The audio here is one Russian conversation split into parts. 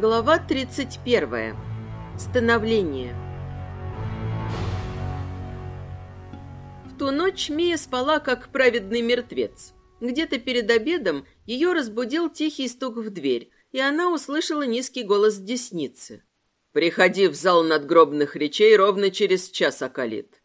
Глава 31. Становление. В ту ночь Мия спала, как праведный мертвец. Где-то перед обедом ее разбудил тихий стук в дверь, и она услышала низкий голос десницы. «Приходи в зал надгробных речей ровно через час, Акалит».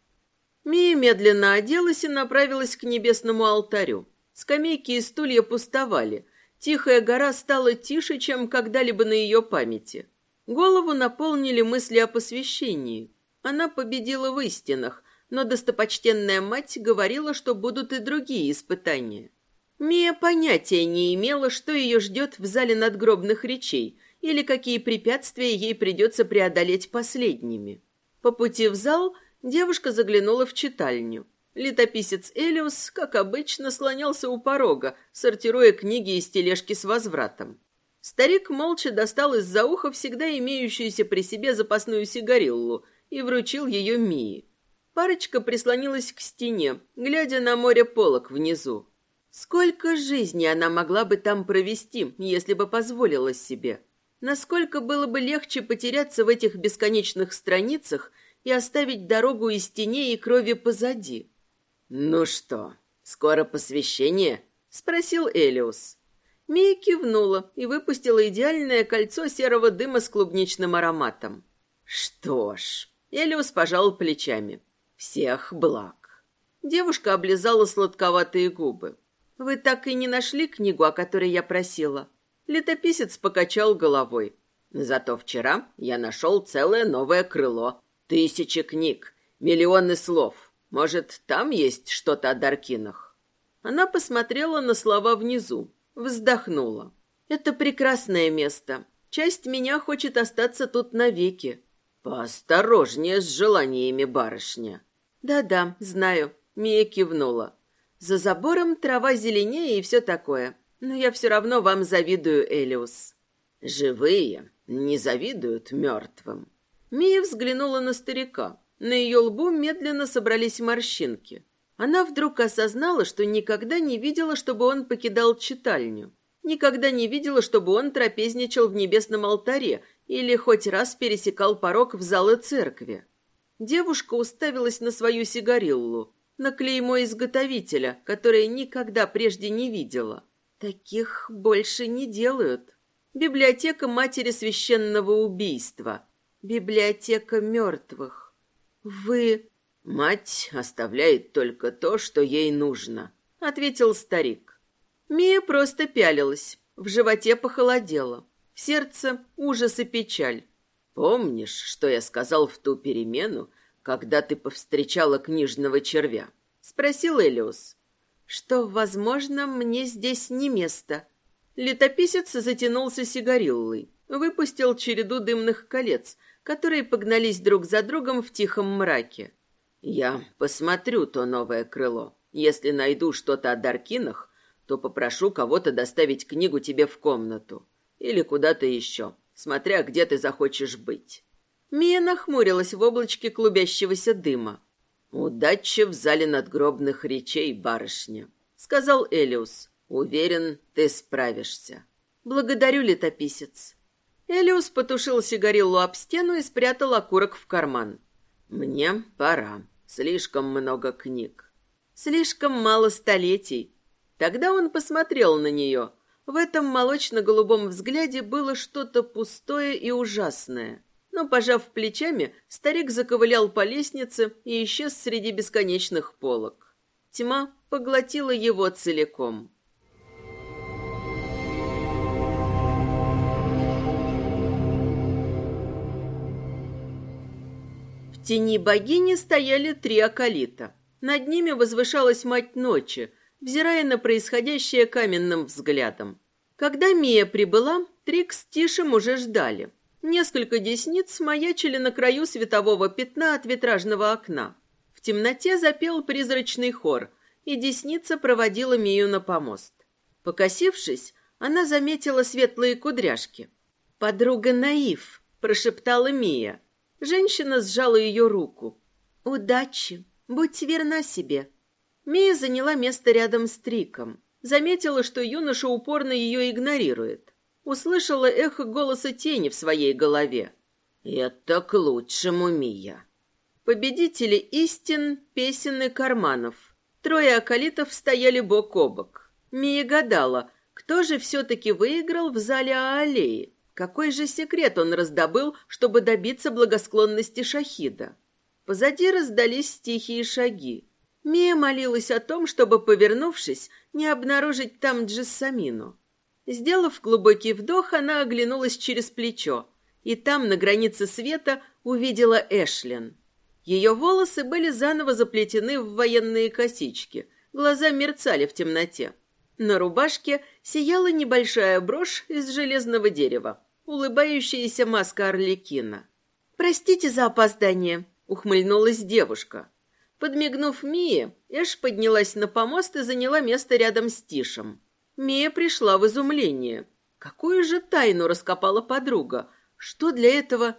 Мия медленно оделась и направилась к небесному алтарю. Скамейки и стулья пустовали – Тихая гора стала тише, чем когда-либо на ее памяти. Голову наполнили мысли о посвящении. Она победила в истинах, но достопочтенная мать говорила, что будут и другие испытания. Мия понятия не имела, что ее ждет в зале надгробных речей или какие препятствия ей придется преодолеть последними. По пути в зал девушка заглянула в читальню. Летописец Элиус, как обычно, слонялся у порога, сортируя книги из тележки с возвратом. Старик молча достал из-за уха всегда имеющуюся при себе запасную сигариллу и вручил ее Мии. Парочка прислонилась к стене, глядя на море полок внизу. Сколько жизни она могла бы там провести, если бы позволила себе? Насколько было бы легче потеряться в этих бесконечных страницах и оставить дорогу из теней и крови позади? «Ну что, скоро посвящение?» — спросил Элиус. Мия кивнула и выпустила идеальное кольцо серого дыма с клубничным ароматом. «Что ж...» — Элиус пожал плечами. «Всех благ». Девушка облизала сладковатые губы. «Вы так и не нашли книгу, о которой я просила?» Летописец покачал головой. «Зато вчера я нашел целое новое крыло. Тысячи книг, миллионы слов. Может, там есть что-то о Даркинах?» Она посмотрела на слова внизу, вздохнула. «Это прекрасное место. Часть меня хочет остаться тут навеки». «Поосторожнее с желаниями, барышня». «Да-да, знаю», — Мия кивнула. «За забором трава зеленее и все такое. Но я все равно вам завидую, Элиус». «Живые не завидуют мертвым». Мия взглянула на старика. На ее лбу медленно собрались морщинки. Она вдруг осознала, что никогда не видела, чтобы он покидал читальню. Никогда не видела, чтобы он трапезничал в небесном алтаре или хоть раз пересекал порог в залы церкви. Девушка уставилась на свою сигариллу, на клеймо изготовителя, которое никогда прежде не видела. Таких больше не делают. Библиотека матери священного убийства. Библиотека мертвых. «Вы...» «Мать оставляет только то, что ей нужно», — ответил старик. Мия просто пялилась, в животе похолодело, в сердце ужас и печаль. «Помнишь, что я сказал в ту перемену, когда ты повстречала книжного червя?» — спросил Элиус. «Что, возможно, мне здесь не место». Летописец затянулся сигариллой, выпустил череду дымных колец, которые погнались друг за другом в тихом мраке. «Я посмотрю то новое крыло. Если найду что-то о Даркинах, то попрошу кого-то доставить книгу тебе в комнату. Или куда-то еще, смотря где ты захочешь быть». Мия нахмурилась в облачке клубящегося дыма. «Удачи в зале надгробных речей, барышня», — сказал Элиус. «Уверен, ты справишься». «Благодарю, летописец». Элиус потушил сигариллу об стену и спрятал окурок в карман. «Мне пора. Слишком много книг. Слишком мало столетий». Тогда он посмотрел на нее. В этом молочно-голубом взгляде было что-то пустое и ужасное. Но, пожав плечами, старик заковылял по лестнице и исчез среди бесконечных полок. Тьма поглотила его целиком. Тени богини стояли три акалита. Над ними возвышалась мать ночи, взирая на происходящее каменным взглядом. Когда Мия прибыла, Трикс с Тишем уже ждали. Несколько десниц маячили на краю светового пятна от витражного окна. В темноте запел призрачный хор, и десница проводила Мию на помост. Покосившись, она заметила светлые кудряшки. «Подруга Наив», — прошептала Мия. Женщина сжала ее руку. «Удачи! Будь верна себе!» Мия заняла место рядом с Триком. Заметила, что юноша упорно ее игнорирует. услышала эхо голоса тени в своей голове. «Это к лучшему, Мия». Победители истин, песен и карманов. Трое околитов стояли бок о бок. Мия гадала, кто же все-таки выиграл в зале Аалеи? Какой же секрет он раздобыл, чтобы добиться благосклонности Шахида? Позади раздались тихие шаги. Мия молилась о том, чтобы, повернувшись, не обнаружить там Джессамину. Сделав глубокий вдох, она оглянулась через плечо, и там, на границе света, увидела Эшлин. Ее волосы были заново заплетены в военные косички, глаза мерцали в темноте. На рубашке сияла небольшая брошь из железного дерева, улыбающаяся маска Орликина. «Простите за опоздание», — ухмыльнулась девушка. Подмигнув Мие, Эш поднялась на помост и заняла место рядом с Тишем. Мия пришла в изумление. Какую же тайну раскопала подруга? Что для этого...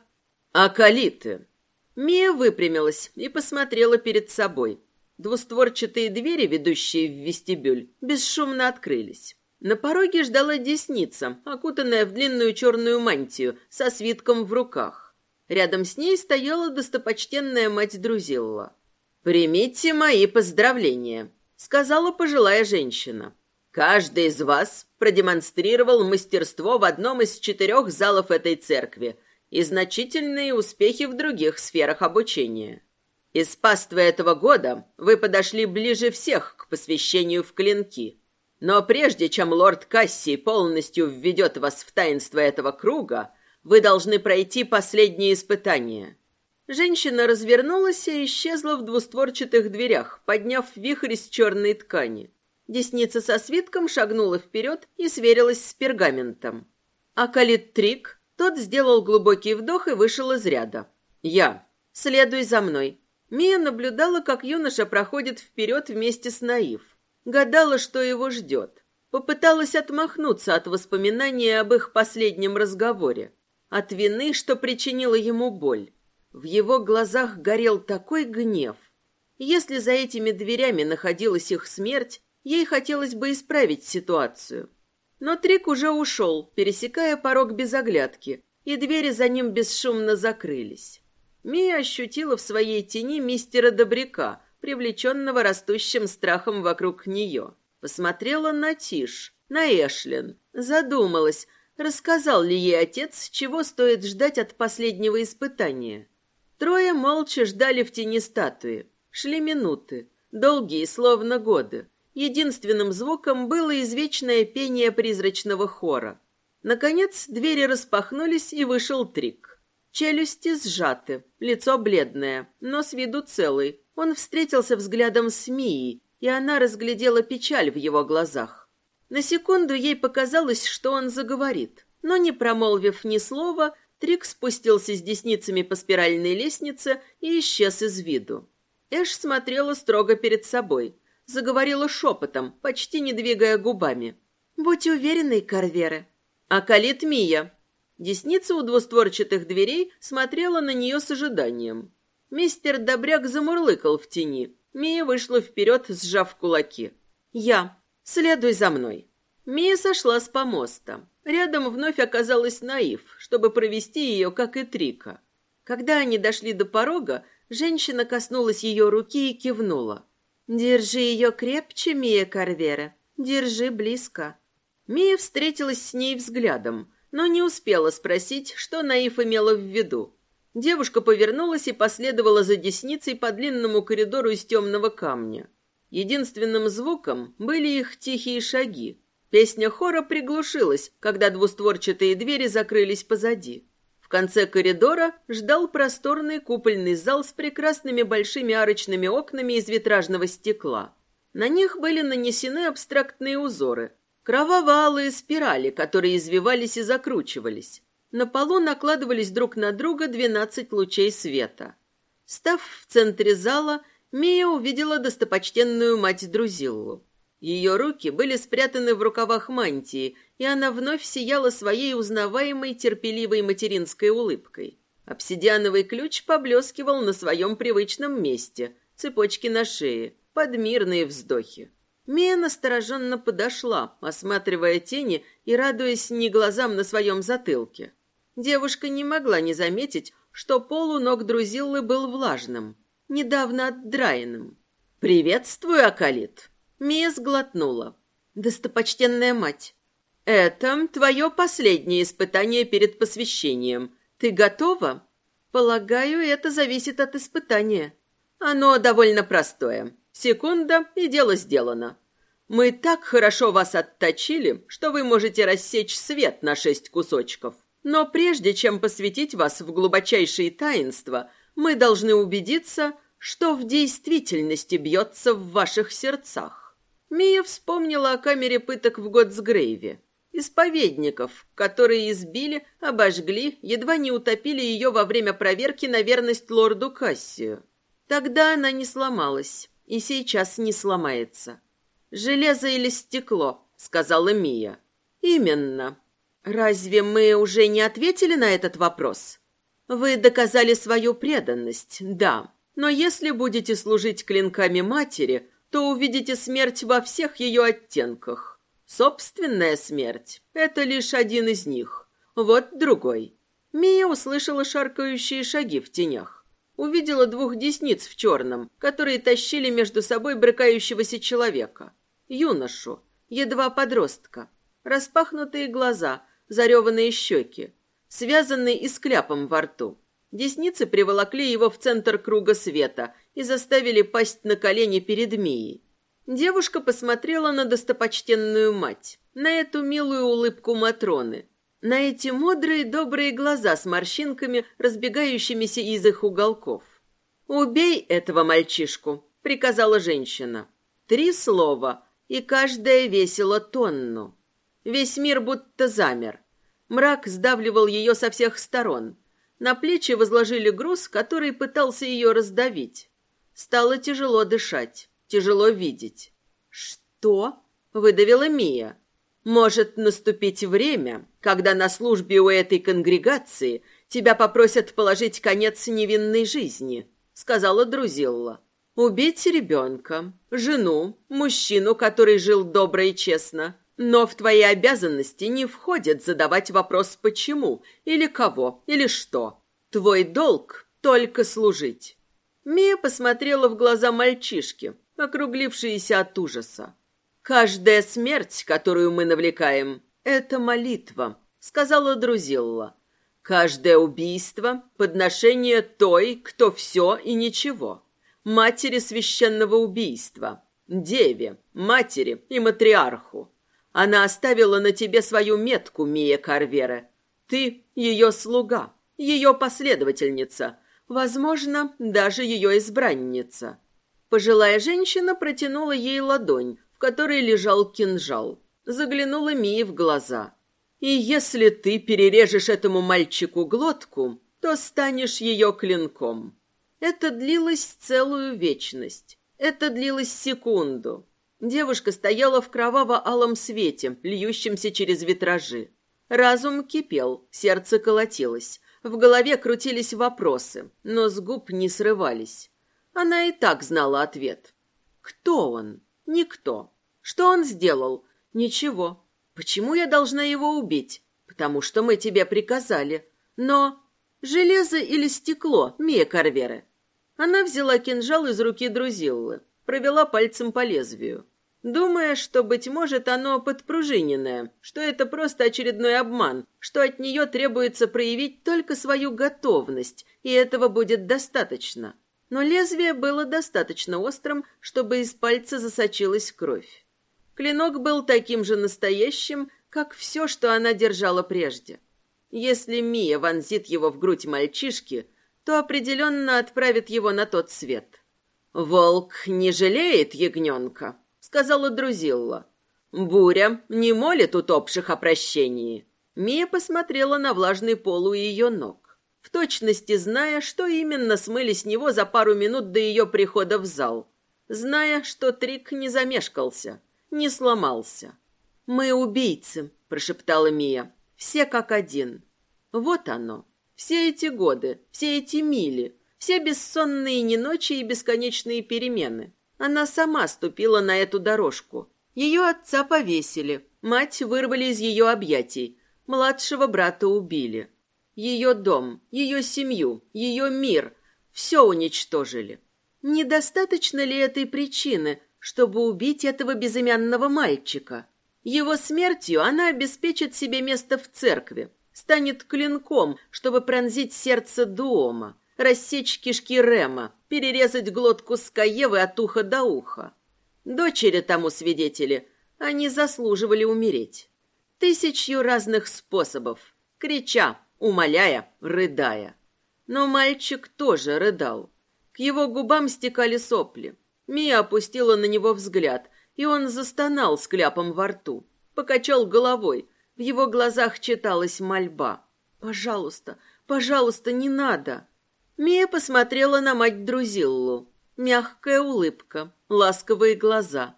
Акалиты! Мия выпрямилась и посмотрела перед собой. Двустворчатые двери, ведущие в вестибюль, бесшумно открылись. На пороге ждала десница, окутанная в длинную черную мантию, со свитком в руках. Рядом с ней стояла достопочтенная мать Друзилла. «Примите мои поздравления», — сказала пожилая женщина. «Каждый из вас продемонстрировал мастерство в одном из четырех залов этой церкви и значительные успехи в других сферах обучения. Из паствы этого года вы подошли ближе всех к посвящению в клинки. Но прежде чем лорд Кассий полностью введет вас в таинство этого круга, вы должны пройти последние испытания. Женщина развернулась и исчезла в двустворчатых дверях, подняв вихрь из черной ткани. Десница со свитком шагнула вперед и сверилась с пергаментом. А Калит Трик, тот сделал глубокий вдох и вышел из ряда. «Я. Следуй за мной». Мия наблюдала, как юноша проходит вперед вместе с Наив. Гадала, что его ждет. Попыталась отмахнуться от воспоминания об их последнем разговоре. От вины, что причинила ему боль. В его глазах горел такой гнев. Если за этими дверями находилась их смерть, ей хотелось бы исправить ситуацию. Но Трик уже ушел, пересекая порог без оглядки, и двери за ним бесшумно закрылись. Мия ощутила в своей тени мистера Добряка, привлеченного растущим страхом вокруг нее. Посмотрела на Тиш, на Эшлин, задумалась, рассказал ли ей отец, чего стоит ждать от последнего испытания. Трое молча ждали в тени статуи. Шли минуты, долгие, словно годы. Единственным звуком было извечное пение призрачного хора. Наконец двери распахнулись, и вышел Трик. Челюсти сжаты, лицо бледное, но с виду целый. Он встретился взглядом с Мией, и она разглядела печаль в его глазах. На секунду ей показалось, что он заговорит, но, не промолвив ни слова, Трик спустился с десницами по спиральной лестнице и исчез из виду. Эш смотрела строго перед собой, заговорила шепотом, почти не двигая губами. «Будь уверенной, Карвера». «А калит Мия». Десница у двустворчатых дверей смотрела на нее с ожиданием. Мистер Добряк замурлыкал в тени. Мия вышла вперед, сжав кулаки. «Я. Следуй за мной». Мия сошла с помоста. Рядом вновь оказалась Наив, чтобы провести ее, как и Трика. Когда они дошли до порога, женщина коснулась ее руки и кивнула. «Держи ее крепче, Мия Карвера. Держи близко». Мия встретилась с ней взглядом, но не успела спросить, что Наив имела в виду. Девушка повернулась и последовала за десницей по длинному коридору из темного камня. Единственным звуком были их тихие шаги, Песня хора приглушилась, когда двустворчатые двери закрылись позади. В конце коридора ждал просторный купольный зал с прекрасными большими арочными окнами из витражного стекла. На них были нанесены абстрактные узоры, кроваво-алые спирали, которые извивались и закручивались. На полу накладывались друг на друга двенадцать лучей света. Став в центре зала, Мия увидела достопочтенную мать Друзиллу. Ее руки были спрятаны в рукавах мантии, и она вновь сияла своей узнаваемой терпеливой материнской улыбкой. Обсидиановый ключ поблескивал на своем привычном месте, цепочки на шее, под мирные вздохи. Мия настороженно подошла, осматривая тени и радуясь не глазам на своем затылке. Девушка не могла не заметить, что пол у ног Друзиллы был влажным, недавно отдраенным. «Приветствую, Акалит!» Мия сглотнула. «Достопочтенная мать!» «Это твое последнее испытание перед посвящением. Ты готова?» «Полагаю, это зависит от испытания». «Оно довольно простое. Секунда, и дело сделано. Мы так хорошо вас отточили, что вы можете рассечь свет на шесть кусочков. Но прежде чем посвятить вас в глубочайшие таинства, мы должны убедиться, что в действительности бьется в ваших сердцах. Мия вспомнила о камере пыток в Готсгрейве. Исповедников, которые избили, обожгли, едва не утопили ее во время проверки на верность лорду Кассию. Тогда она не сломалась и сейчас не сломается. «Железо или стекло?» — сказала Мия. «Именно. Разве мы уже не ответили на этот вопрос? Вы доказали свою преданность, да. Но если будете служить клинками матери, то увидите смерть во всех ее оттенках. Собственная смерть — это лишь один из них. Вот другой». Мия услышала шаркающие шаги в тенях увидела двух десниц в черном, которые тащили между собой брыкающегося человека. Юношу, едва подростка. Распахнутые глаза, зареванные щеки, связанный и с кляпом во рту. Десницы приволокли его в центр круга света и заставили пасть на колени перед Мией. Девушка посмотрела на достопочтенную мать, на эту милую улыбку Матроны, на эти мудрые добрые глаза с морщинками, разбегающимися из их уголков. «Убей этого мальчишку», — приказала женщина. Три слова, и каждое весило тонну. Весь мир будто замер. Мрак сдавливал ее со всех сторон. На плечи возложили груз, который пытался ее раздавить. Стало тяжело дышать, тяжело видеть. «Что?» — выдавила Мия. Может наступить время, когда на службе у этой конгрегации тебя попросят положить конец невинной жизни, сказала Друзилла. Убить ребенка, жену, мужчину, который жил добро и честно. Но в твои обязанности не входит задавать вопрос «почему» или «кого» или «что». Твой долг — только служить. Мия посмотрела в глаза мальчишки, округлившиеся от ужаса. «Каждая смерть, которую мы навлекаем, — это молитва», — сказала Друзилла. «Каждое убийство — подношение той, кто все и ничего. Матери священного убийства, деве, матери и матриарху. Она оставила на тебе свою метку, Мия Карвера. Ты — ее слуга, ее последовательница, возможно, даже ее избранница». Пожилая женщина протянула ей ладонь, в которой лежал кинжал. Заглянула Мии в глаза. «И если ты перережешь этому мальчику глотку, то станешь ее клинком». Это длилось целую вечность. Это длилось секунду. Девушка стояла в кроваво-алом свете, льющемся через витражи. Разум кипел, сердце колотилось. В голове крутились вопросы, но с губ не срывались. Она и так знала ответ. Кто он? Никто. Что он сделал? Ничего. Почему я должна его убить? Потому что мы тебе приказали. Но железо или стекло, Мия Карвера? Она взяла кинжал из руки Друзиллы, провела пальцем по лезвию, думая, что, быть может, оно подпружиненное, что это просто очередной обман, что от нее требуется проявить только свою готовность, и этого будет достаточно но лезвие было достаточно острым, чтобы из пальца засочилась кровь. Клинок был таким же настоящим, как все, что она держала прежде. Если Мия вонзит его в грудь мальчишки, то определенно отправит его на тот свет. «Волк не жалеет ягненка», — сказала Друзилла. «Буря не молит утопших о прощении». Мия посмотрела на влажный пол у ее ног в точности зная, что именно смыли с него за пару минут до ее прихода в зал, зная, что Трик не замешкался, не сломался. «Мы убийцы», — прошептала Мия, — «все как один». Вот оно. Все эти годы, все эти мили, все бессонные неночи и бесконечные перемены. Она сама ступила на эту дорожку. Ее отца повесили, мать вырвали из ее объятий, младшего брата убили. Ее дом, ее семью, ее мир – все уничтожили. Недостаточно ли этой причины, чтобы убить этого безымянного мальчика? Его смертью она обеспечит себе место в церкви, станет клинком, чтобы пронзить сердце Дуома, рассечь кишки Рема, перерезать глотку Скаевы от уха до уха. Дочери тому свидетели, они заслуживали умереть. Тысячью разных способов, крича, умоляя, рыдая. Но мальчик тоже рыдал. К его губам стекали сопли. Мия опустила на него взгляд, и он застонал с кляпом во рту. Покачал головой. В его глазах читалась мольба. «Пожалуйста, пожалуйста, не надо!» Мия посмотрела на мать Друзиллу. Мягкая улыбка, ласковые глаза,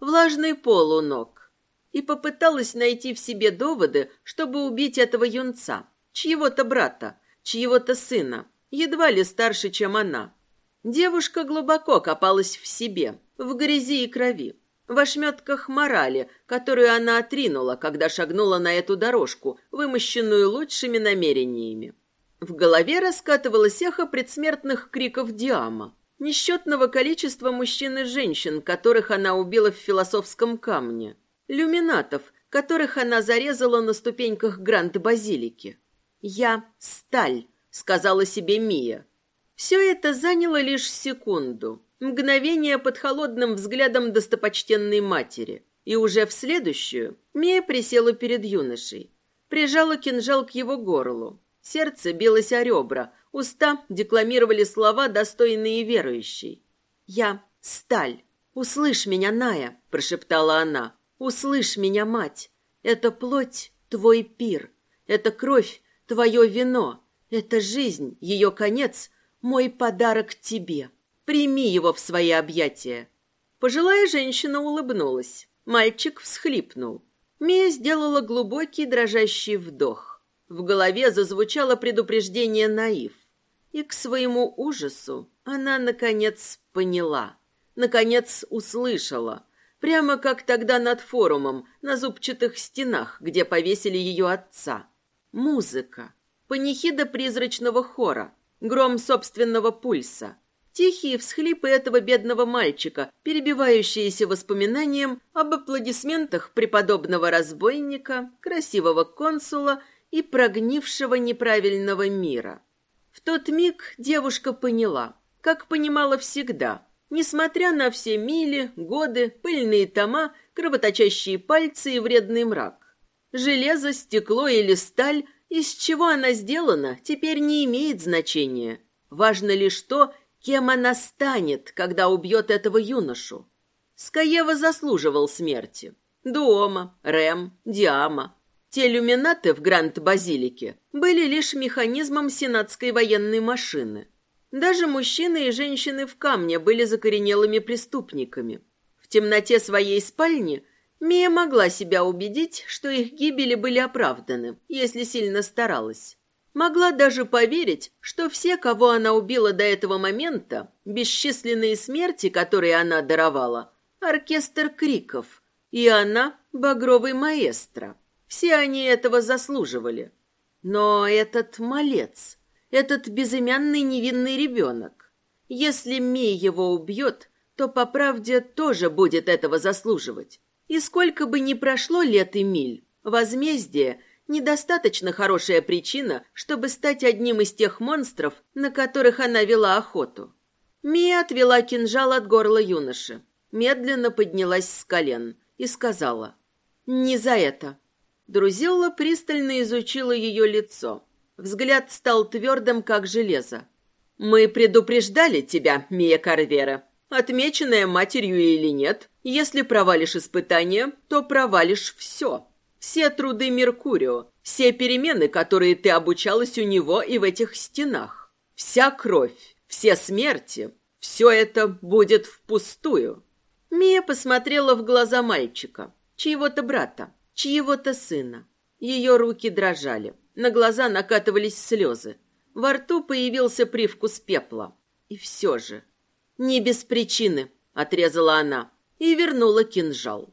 влажный пол у ног. И попыталась найти в себе доводы, чтобы убить этого юнца, чьего-то брата, чьего-то сына, едва ли старше, чем она. Девушка глубоко копалась в себе, в грязи и крови, в ошметках морали, которую она отринула, когда шагнула на эту дорожку, вымощенную лучшими намерениями. В голове раскатывалось эхо предсмертных криков Диама, несчетного количества мужчин и женщин, которых она убила в философском камне, люминатов, которых она зарезала на ступеньках Гранд-Базилики. «Я — сталь», — сказала себе Мия. Все это заняло лишь секунду, мгновение под холодным взглядом достопочтенной матери. И уже в следующую Мия присела перед юношей, прижала кинжал к его горлу, Сердце билось о ребра, уста декламировали слова, достойные верующей. «Я — сталь. Услышь меня, Ная!» — прошептала она. «Услышь меня, мать! Это плоть — твой пир. Это кровь — твое вино. Это жизнь, ее конец — мой подарок тебе. Прими его в свои объятия». Пожилая женщина улыбнулась. Мальчик всхлипнул. Мия сделала глубокий дрожащий вдох. В голове зазвучало предупреждение Наив. И к своему ужасу она, наконец, поняла. Наконец услышала. Прямо как тогда над форумом, на зубчатых стенах, где повесили ее отца. Музыка. Панихида призрачного хора. Гром собственного пульса. Тихие всхлипы этого бедного мальчика, перебивающиеся воспоминанием об аплодисментах преподобного разбойника, красивого консула и прогнившего неправильного мира. В тот миг девушка поняла, как понимала всегда, несмотря на все мили, годы, пыльные тома, кровоточащие пальцы и вредный мрак. Железо, стекло или сталь, из чего она сделана, теперь не имеет значения. Важно лишь то, кем она станет, когда убьет этого юношу. Скаева заслуживал смерти. Дуома, Рэм, Диама, те люминаты в Гранд-Базилике были лишь механизмом сенатской военной машины. Даже мужчины и женщины в камне были закоренелыми преступниками. В темноте своей спальни Мия могла себя убедить, что их гибели были оправданы, если сильно старалась. Могла даже поверить, что все, кого она убила до этого момента, бесчисленные смерти, которые она даровала, оркестр криков, и она — багровый маэстро. Все они этого заслуживали. Но этот малец, этот безымянный невинный ребенок, если Мей его убьет, то, по правде, тоже будет этого заслуживать. И сколько бы ни прошло лет и миль, возмездие – недостаточно хорошая причина, чтобы стать одним из тех монстров, на которых она вела охоту. Мия отвела кинжал от горла юноши, медленно поднялась с колен и сказала «Не за это. Друзилла пристально изучила ее лицо. Взгляд стал твердым, как железо. «Мы предупреждали тебя, Мия Карвера. Отмеченная матерью или нет, если провалишь испытание, то провалишь все. Все труды Меркурио, все перемены, которые ты обучалась у него и в этих стенах. Вся кровь, все смерти, все это будет впустую». Мия посмотрела в глаза мальчика, чьего-то брата чьего-то сына. Ее руки дрожали, на глаза накатывались слезы. Во рту появился привкус пепла. И все же, не без причины, — отрезала она и вернула кинжал.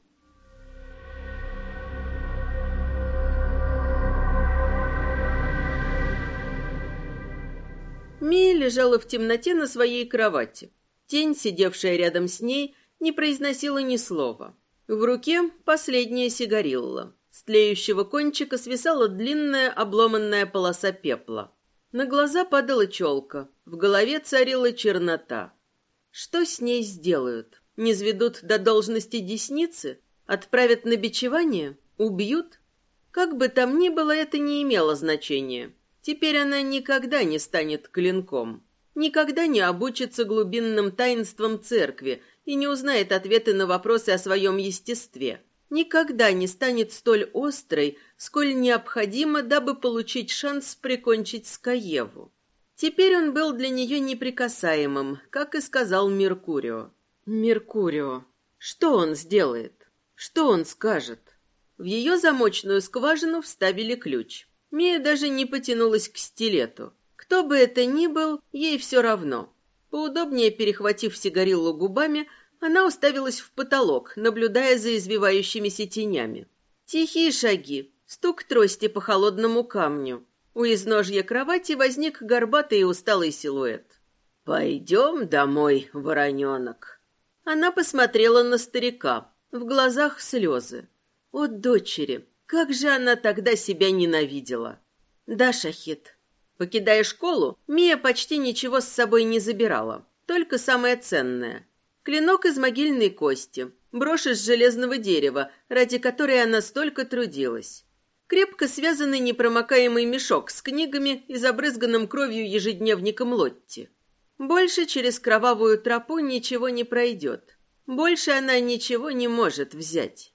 Мия лежала в темноте на своей кровати. Тень, сидевшая рядом с ней, не произносила ни слова. В руке последняя сигарилла. С тлеющего кончика свисала длинная обломанная полоса пепла. На глаза падала челка, в голове царила чернота. Что с ней сделают? Не сведут до должности десницы? Отправят на бичевание? Убьют? Как бы там ни было, это не имело значения. Теперь она никогда не станет клинком, никогда не обучится глубинным таинствам церкви и не узнает ответы на вопросы о своем естестве. Никогда не станет столь острой, сколь необходимо, дабы получить шанс прикончить Скаеву. Теперь он был для нее неприкасаемым, как и сказал Меркурио. Меркурио. Что он сделает? Что он скажет? В ее замочную скважину вставили ключ. Мия даже не потянулась к стилету. Кто бы это ни был, ей все равно. Поудобнее перехватив сигариллу губами, она уставилась в потолок, наблюдая за извивающимися тенями. Тихие шаги, стук трости по холодному камню. У изножья кровати возник горбатый и усталый силуэт. «Пойдем домой, вороненок». Она посмотрела на старика. В глазах слезы. «О, дочери, как же она тогда себя ненавидела. Да, Шахид. Покидая школу, Мия почти ничего с собой не забирала, только самое ценное. Клинок из могильной кости, брошь из железного дерева, ради которой она столько трудилась. Крепко связанный непромокаемый мешок с книгами и забрызганным кровью ежедневником Лотти. Больше через кровавую тропу ничего не пройдет. Больше она ничего не может взять.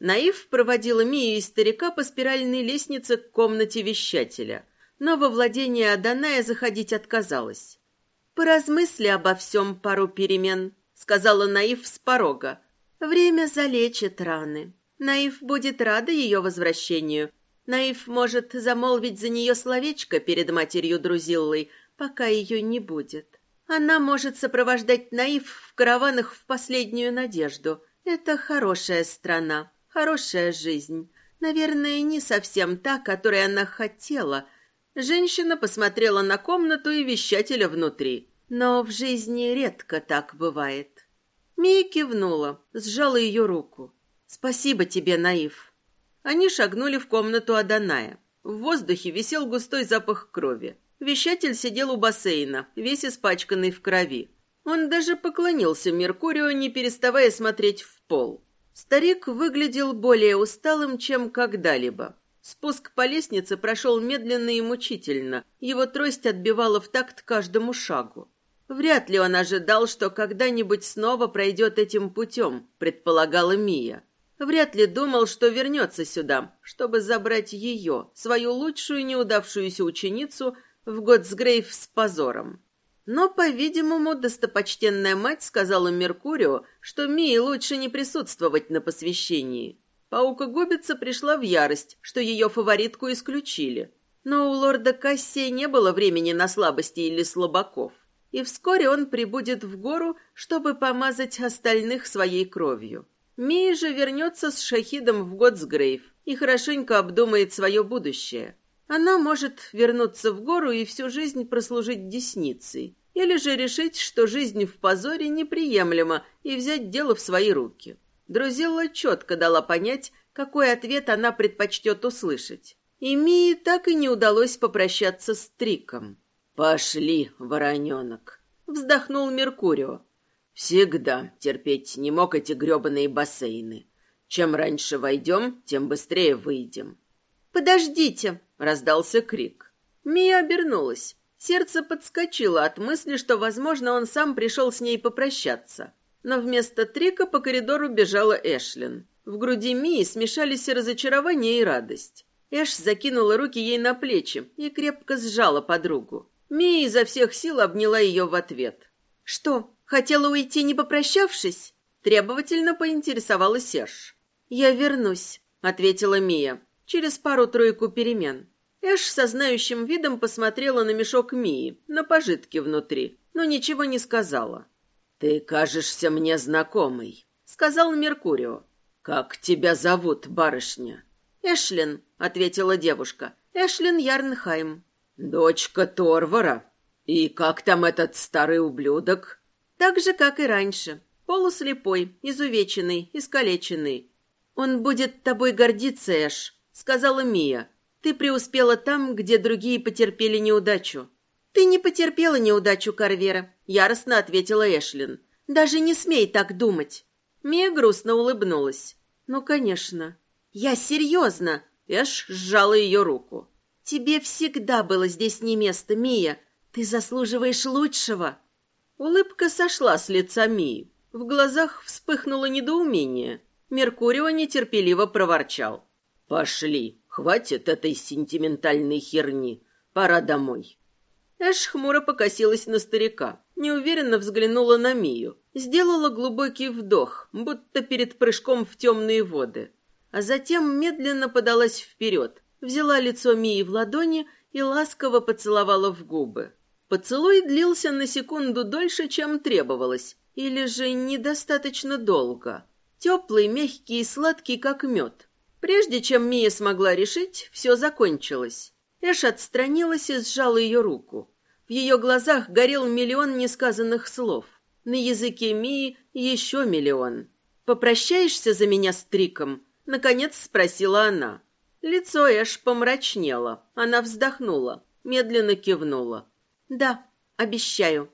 Наив проводила Мию и старика по спиральной лестнице к комнате вещателя, но во владение Аданая заходить отказалась. «Поразмысли обо всем пару перемен», — сказала Наив с порога. «Время залечит раны. Наив будет рада ее возвращению. Наив может замолвить за нее словечко перед матерью Друзиллой, пока ее не будет. Она может сопровождать Наив в караванах в последнюю надежду. Это хорошая страна, Хорошая жизнь. Наверное, не совсем та, которой она хотела. Женщина посмотрела на комнату и вещателя внутри. Но в жизни редко так бывает. Мия кивнула, сжала ее руку. «Спасибо тебе, Наив». Они шагнули в комнату Аданая. В воздухе висел густой запах крови. Вещатель сидел у бассейна, весь испачканный в крови. Он даже поклонился Меркурию, не переставая смотреть в пол. Старик выглядел более усталым, чем когда-либо. Спуск по лестнице прошел медленно и мучительно. Его трость отбивала в такт каждому шагу. Вряд ли он ожидал, что когда-нибудь снова пройдет этим путем, предполагала Мия. Вряд ли думал, что вернется сюда, чтобы забрать ее, свою лучшую неудавшуюся ученицу, в Готсгрейв с позором. Но, по-видимому, достопочтенная мать сказала Меркурию, что Мии лучше не присутствовать на посвящении. Паука-губица пришла в ярость, что ее фаворитку исключили. Но у лорда Кассия не было времени на слабости или слабаков. И вскоре он прибудет в гору, чтобы помазать остальных своей кровью. Мия же вернется с Шахидом в Готсгрейв и хорошенько обдумает свое будущее. Она может вернуться в гору и всю жизнь прослужить десницей, или же решить, что жизнь в позоре неприемлема, и взять дело в свои руки. Друзилла четко дала понять, какой ответ она предпочтет услышать. И Мии так и не удалось попрощаться с Триком. «Пошли, вороненок!» — вздохнул Меркурио. «Всегда терпеть не мог эти гребаные бассейны. Чем раньше войдем, тем быстрее выйдем». «Подождите!» — раздался крик. Мия обернулась. Сердце подскочило от мысли, что, возможно, он сам пришел с ней попрощаться. Но вместо Трика по коридору бежала Эшлин. В груди Мии смешались разочарование и радость. Эш закинула руки ей на плечи и крепко сжала подругу. Мия изо всех сил обняла ее в ответ. «Что, хотела уйти, не попрощавшись?» Требовательно поинтересовалась Эш. «Я вернусь», — ответила Мия через пару-тройку перемен. Эш со знающим видом посмотрела на мешок Мии, на пожитки внутри, но ничего не сказала. «Ты кажешься мне знакомой», — сказал Меркурио. «Как тебя зовут, барышня?» «Эшлин», — ответила девушка. «Эшлин Ярнхайм». «Дочка Торвара? И как там этот старый ублюдок?» «Так же, как и раньше. Полуслепой, изувеченный, искалеченный. Он будет тобой гордиться, Эш», — сказала Мия. «Ты преуспела там, где другие потерпели неудачу». «Ты не потерпела неудачу, Карвера», — яростно ответила Эшлин. «Даже не смей так думать». Мия грустно улыбнулась. «Ну, конечно». «Я серьезно!» Эш сжала ее руку. «Тебе всегда было здесь не место, Мия. Ты заслуживаешь лучшего». Улыбка сошла с лица Мии. В глазах вспыхнуло недоумение. Меркурио нетерпеливо проворчал. «Пошли, хватит этой сентиментальной херни. Пора домой». Эш хмуро покосилась на старика, неуверенно взглянула на Мию, сделала глубокий вдох, будто перед прыжком в темные воды, а затем медленно подалась вперед, взяла лицо Мии в ладони и ласково поцеловала в губы. Поцелуй длился на секунду дольше, чем требовалось, или же недостаточно долго. Теплый, мягкий и сладкий, как мед. Прежде чем Мия смогла решить, все закончилось. Эш отстранилась и сжала ее руку. В ее глазах горел миллион несказанных слов. На языке Мии еще миллион. «Попрощаешься за меня с Триком?» — наконец спросила она. Лицо Эш помрачнело. Она вздохнула, медленно кивнула. «Да, обещаю».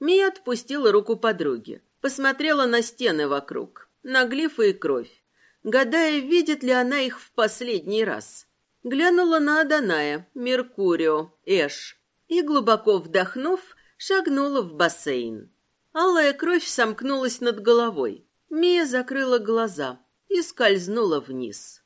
Мия отпустила руку подруги, посмотрела на стены вокруг, на глифы и кровь, гадая, видит ли она их в последний раз. Глянула на Аданая, Меркурио, Эш и, глубоко вдохнув, шагнула в бассейн. Алая кровь сомкнулась над головой. Мия закрыла глаза и скользнула вниз.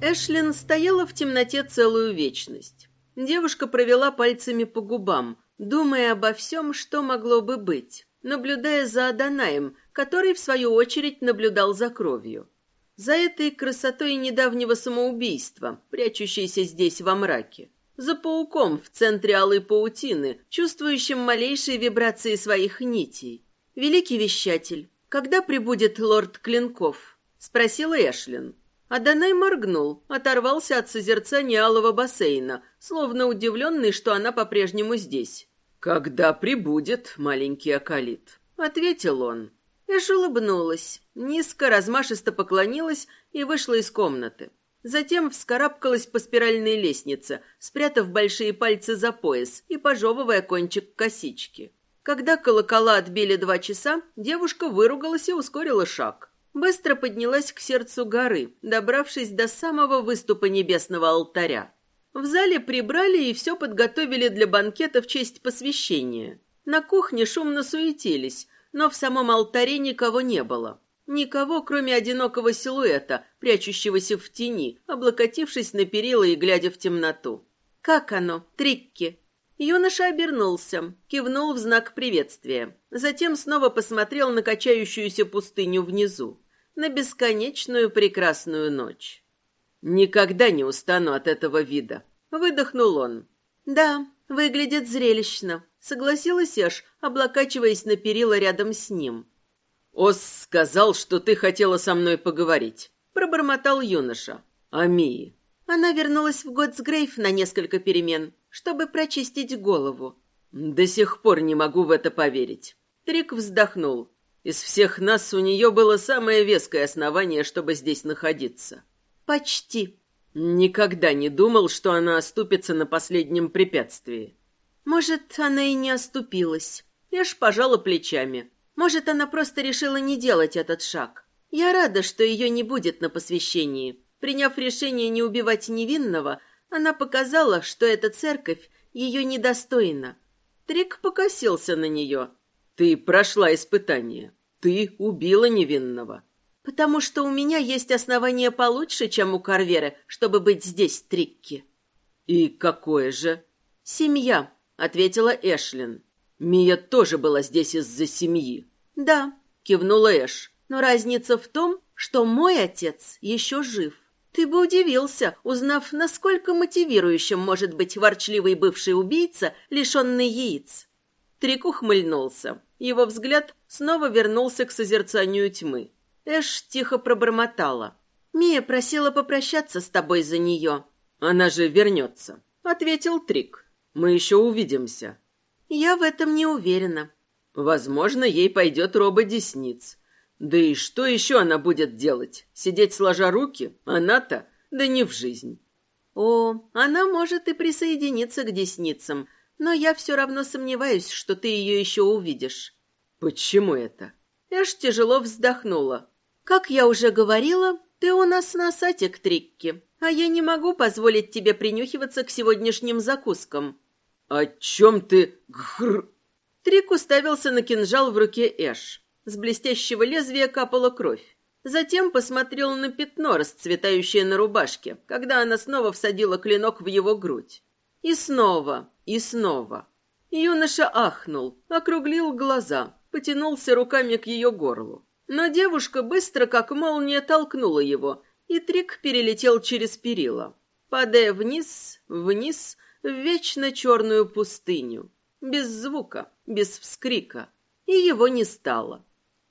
Эшлин стояла в темноте целую вечность. Девушка провела пальцами по губам, думая обо всем, что могло бы быть наблюдая за Аданаем, который, в свою очередь, наблюдал за кровью. За этой красотой недавнего самоубийства, прячущейся здесь во мраке. За пауком в центре алой паутины, чувствующим малейшие вибрации своих нитей. «Великий вещатель, когда прибудет лорд Клинков?» — спросил Эшлин. Аданай моргнул, оторвался от созерцания алого бассейна, словно удивленный, что она по-прежнему здесь. «Когда прибудет маленький Акалит?» — ответил он. Эш улыбнулась, низко, размашисто поклонилась и вышла из комнаты. Затем вскарабкалась по спиральной лестнице, спрятав большие пальцы за пояс и пожевывая кончик косички. Когда колокола отбили два часа, девушка выругалась и ускорила шаг. Быстро поднялась к сердцу горы, добравшись до самого выступа небесного алтаря. В зале прибрали и все подготовили для банкета в честь посвящения. На кухне шумно суетились, но в самом алтаре никого не было. Никого, кроме одинокого силуэта, прячущегося в тени, облокотившись на перила и глядя в темноту. «Как оно, Трикки?» Юноша обернулся, кивнул в знак приветствия. Затем снова посмотрел на качающуюся пустыню внизу, на бесконечную прекрасную ночь. Никогда не устану от этого вида. Выдохнул он. Да, выглядит зрелищно, согласилась Эш, облокачиваясь на перила рядом с ним. Ос сказал, что ты хотела со мной поговорить. Пробормотал юноша. Амии. Она вернулась в Готсгрейв на несколько перемен, чтобы прочистить голову. До сих пор не могу в это поверить. Трик вздохнул. Из всех нас у нее было самое веское основание, чтобы здесь находиться. Почти. Никогда не думал, что она оступится на последнем препятствии. Может, она и не оступилась. Ж пожала плечами. Может, она просто решила не делать этот шаг. Я рада, что ее не будет на посвящении. Приняв решение не убивать невинного, она показала, что эта церковь ее недостойна. Трик покосился на нее. «Ты прошла испытание. Ты убила невинного. «Потому что у меня есть основания получше, чем у Карверы, чтобы быть здесь, Трикки». «И какое же?» «Семья», — ответила Эшлин. «Мия тоже была здесь из-за семьи». «Да», — кивнула Эш. «Но разница в том, что мой отец еще жив. Ты бы удивился, узнав, насколько мотивирующим может быть ворчливый бывший убийца, лишенный яиц. Трик ухмыльнулся. Его взгляд снова вернулся к созерцанию тьмы. Эш тихо пробормотала. «Мия просила попрощаться с тобой за нее». «Она же вернется», — ответил Трик. «Мы еще увидимся». «Я в этом не уверена». «Возможно, ей пойдет роба десниц. Да и что еще она будет делать? Сидеть сложа руки? Она-то? Да не в жизнь». «О, она может и присоединиться к десницам, но я все равно сомневаюсь, что ты ее еще увидишь». «Почему это?» Эш тяжело вздохнула. «Как я уже говорила, ты у нас носатик, Трикки, а я не могу позволить тебе принюхиваться к сегодняшним закускам». «О чем ты...» Гр... Трик уставился на кинжал в руке Эш. С блестящего лезвия капала кровь. Затем посмотрел на пятно, расцветающее на рубашке, когда она снова всадила клинок в его грудь. И снова, и снова. Юноша ахнул, округлил глаза, потянулся руками к ее горлу. Но девушка быстро, как молния, толкнула его, и Трик перелетел через перила, падая вниз, вниз, в вечно черную пустыню. Без звука, без вскрика. И его не стало.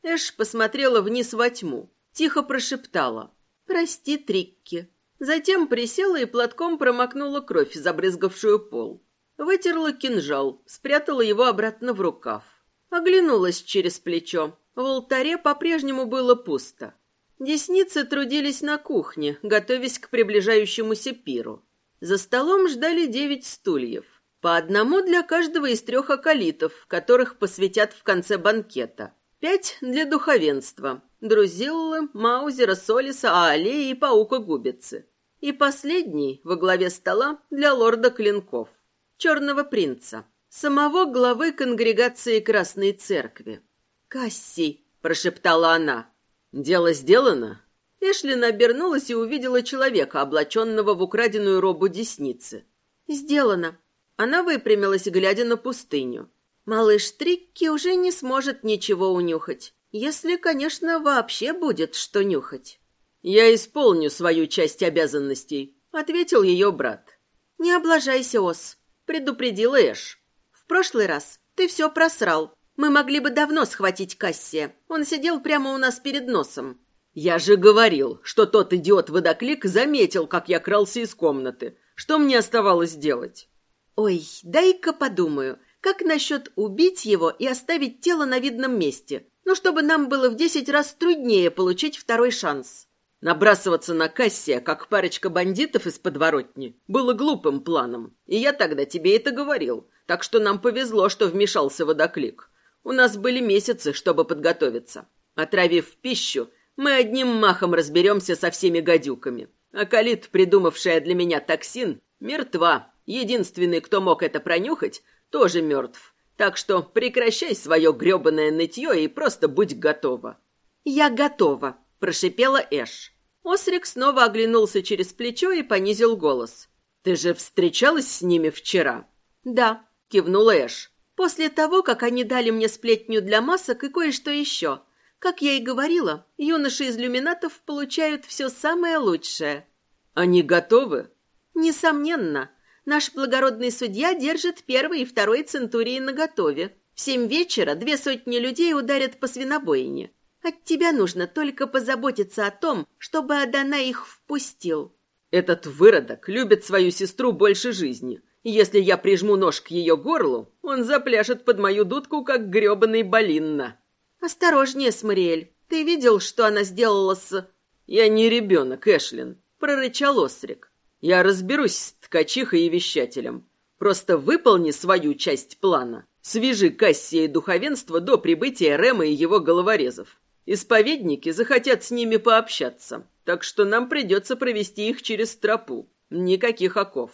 Эш посмотрела вниз во тьму, тихо прошептала «Прости, Трикки». Затем присела и платком промокнула кровь, забрызгавшую пол. Вытерла кинжал, спрятала его обратно в рукав. Оглянулась через плечо. В алтаре по-прежнему было пусто. Десницы трудились на кухне, готовясь к приближающемуся пиру. За столом ждали девять стульев. По одному для каждого из трех околитов, которых посвятят в конце банкета. Пять для духовенства. Друзиллы, Маузера, Солиса, Аалеи и Паука-губицы. И последний, во главе стола, для лорда Клинков. Черного принца самого главы конгрегации Красной Церкви. «Касси», — прошептала она. «Дело сделано?» Эшлин обернулась и увидела человека, облаченного в украденную робу десницы. «Сделано». Она выпрямилась, глядя на пустыню. Малыш Трикки уже не сможет ничего унюхать, если, конечно, вообще будет что нюхать. «Я исполню свою часть обязанностей», — ответил ее брат. «Не облажайся, Ос», — предупредила Эш прошлый раз ты все просрал. Мы могли бы давно схватить Кассия. Он сидел прямо у нас перед носом». «Я же говорил, что тот идиот-водоклик заметил, как я крался из комнаты. Что мне оставалось делать?» «Ой, дай-ка подумаю. Как насчет убить его и оставить тело на видном месте? Ну, чтобы нам было в десять раз труднее получить второй шанс». Набрасываться на Кассия, как парочка бандитов из подворотни, было глупым планом. И я тогда тебе это говорил. Так что нам повезло, что вмешался водоклик. У нас были месяцы, чтобы подготовиться. Отравив пищу, мы одним махом разберемся со всеми гадюками. А Калит, придумавшая для меня токсин, мертва. Единственный, кто мог это пронюхать, тоже мертв. Так что прекращай свое гребаное нытье и просто будь готова». «Я готова», — прошипела Эш. Осрик снова оглянулся через плечо и понизил голос. «Ты же встречалась с ними вчера?» «Да», — кивнул Эш. «После того, как они дали мне сплетню для масок и кое-что еще. Как я и говорила, юноши из люминатов получают все самое лучшее». «Они готовы?» «Несомненно. Наш благородный судья держит первый и второй центурии наготове. В семь вечера две сотни людей ударят по свинобойне. От тебя нужно только позаботиться о том, чтобы Адана их впустил». «Этот выродок любит свою сестру больше жизни. Если я прижму нож к ее горлу, он запляшет под мою дудку, как грёбаный балинна. «Осторожнее, Смариэль. Ты видел, что она сделала с...» «Я не ребенок, Эшлин», — прорычал Острик. «Я разберусь с ткачихой и вещателем. Просто выполни свою часть плана. Свяжи Кассия и духовенство до прибытия Рема и его головорезов. Исповедники захотят с ними пообщаться, так что нам придется провести их через тропу. Никаких оков».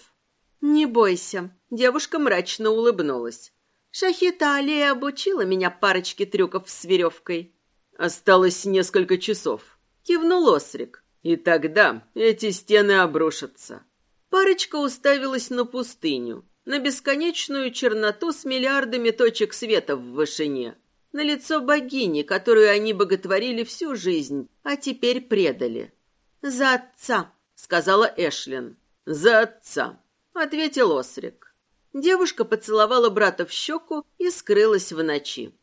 «Не бойся», — девушка мрачно улыбнулась. «Шахита Алия обучила меня парочке трюков с веревкой». «Осталось несколько часов», — кивнул Осрик. «И тогда эти стены обрушатся». Парочка уставилась на пустыню, на бесконечную черноту с миллиардами точек света в вышине, на лицо богини, которую они боготворили всю жизнь, а теперь предали. «За отца!» сказала Эшлин. «За отца», — ответил Осрик. Девушка поцеловала брата в щеку и скрылась в ночи.